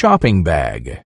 shopping bag.